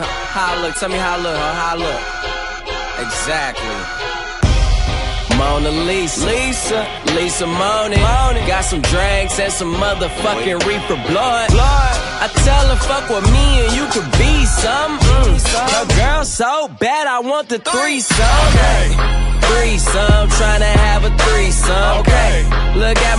How I look? Tell me how I look, huh? How I look? Exactly. Mona Lisa, Lisa, Lisa Moni. Got some drinks and some motherfucking reefer blood. I tell her fuck with me and you could be some. Mm. Her girl so bad I want the threesome. Okay. Threesome, tryna have a threesome. Okay. Look at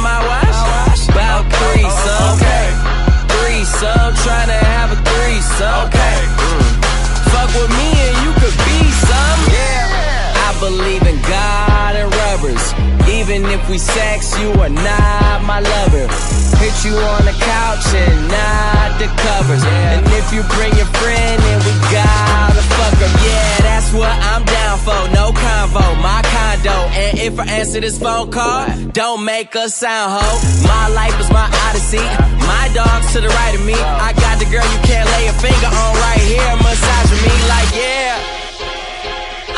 Even if we sex, you are not my lover. Hit you on the couch and not the covers. And if you bring your friend, then we gotta fuck her. Yeah, that's what I'm down for. No convo, my condo. And if I answer this phone call, don't make a sound ho. My life is my odyssey. My dog's to the right of me. I got the girl you can't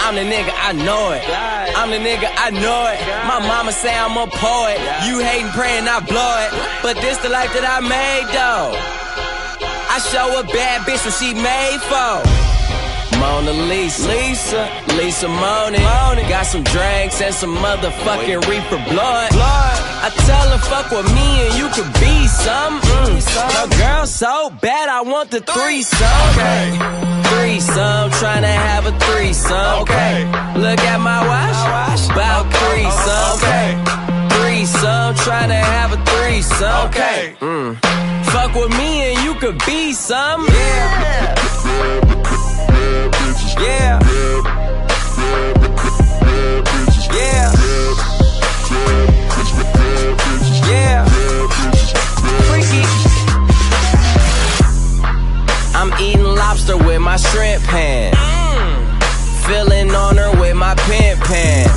I'm the nigga, I know it. I'm the nigga, I know it. My mama say I'm a poet. You hating, praying, I blow it. But this the life that I made though. I show a bad bitch what she made for. Mona Lisa, Lisa, Lisa Moni. Got some drinks and some motherfucking reefer blood. I tell her fuck with me and you could be some. Mm. Her girl so bad I want the threesome. Okay. Threesome. Okay. Look at my watch, about threesome. Okay. Threesome, to have a threesome. Okay. Mm. Fuck with me and you could be some. Yeah. Yeah. Yeah. Yeah. Freaky. I'm eating lobster with my shrimp hand. Feeling on her with my pimp pan.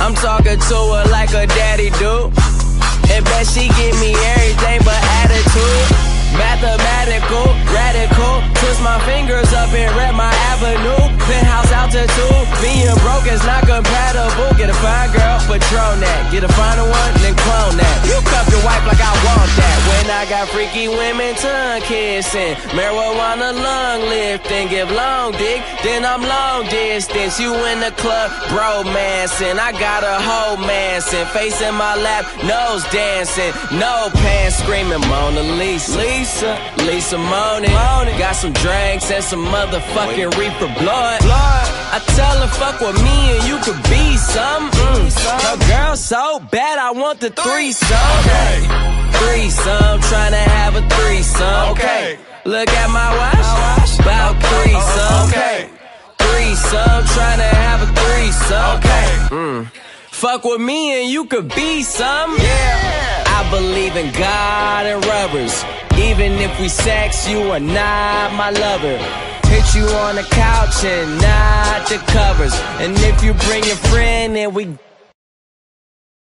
I'm talking to her like a daddy do. And bet she give me everything but attitude. Mathematical, radical. Twist my fingers up and rep my avenue. Penthouse altitude. Being broke is not compatible. Get a fine girl, Patron. Get a finer one, I got freaky women tongue kissing, marijuana lung lifting, give long dick, then I'm long distance. You in the club, bro bromancing. I got a whole mancing, face in my lap, nose dancing, no pants screaming Mona Lisa, Lisa, Lisa Moni. Got some drinks and some motherfucking reefer blood. I tell her fuck with me and you could be some. So bad I want the threesome. Threesome, tryna have a threesome. Okay. Look at my watch, about threesome. Okay. Threesome, tryna have a threesome. Okay. Mm. Fuck with me and you could be some. Yeah. I believe in God and rubbers. Even if we sex, you are not my lover. Hit you on the couch and not the covers. And if you bring your friend, then we